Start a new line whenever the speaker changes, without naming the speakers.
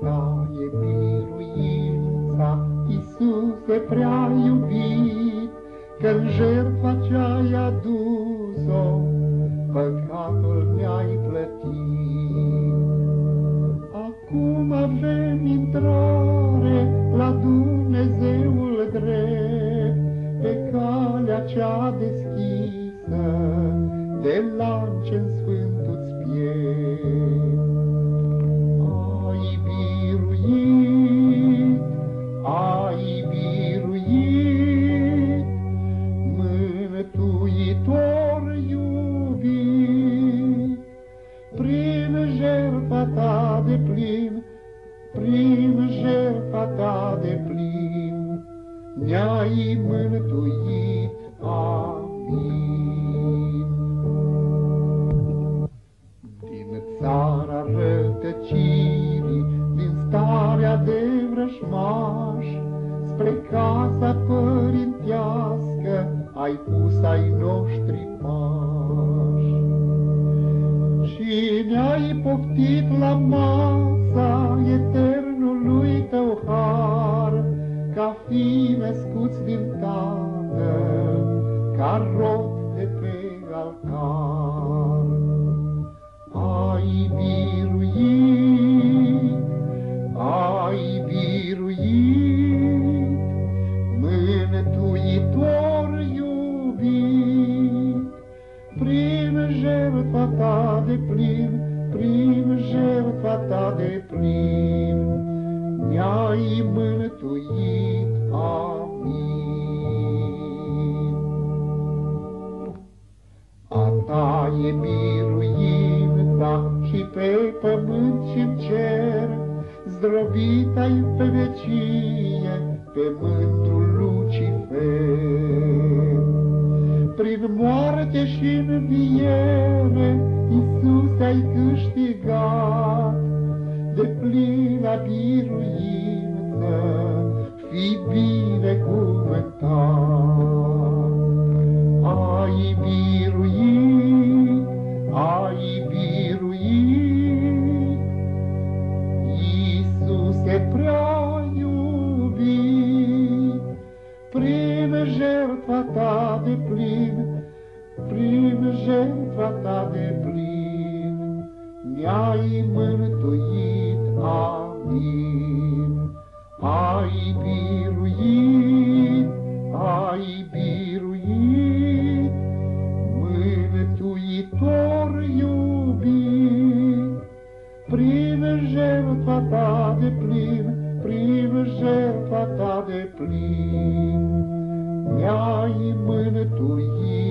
ta e biruința, Iisuse prea iubit, Că-n jertfa ce-ai adus-o, Păcatul mi-ai plătit. Acum avem intrare la Dumnezeul drept, Pe calea cea deschisă, de lance în sfânt, Ne-ai mântuit, amin. Din țara rătăcirii, din starea de vrășmaș, Spre casa părintească ai pus ai noștri pași. Și ne-ai poftit la masa eternului fi născuți din Tatăl, ca rod de pe altar. Ai biruit, ai biruit, Mântuitor iubit, Prin jertfa ta de plin, prin jertfa ta de plin, Ne-ai e biruința și pe pământ și în cer, Zdrobit ai pe vecie, pe mândrul Lucifer. Prin moarte și înviere, Iisus ai câștigat, De plină biruință, fi binecuvântat. De plin, prin jertfa ta de plin, Ne-ai mântuit, amin. Ai biruit, ai biruit, Mântuitor iubit, Prin jertfa ta de plin, prin jertfa ta de plin, Ne-ai mântuit.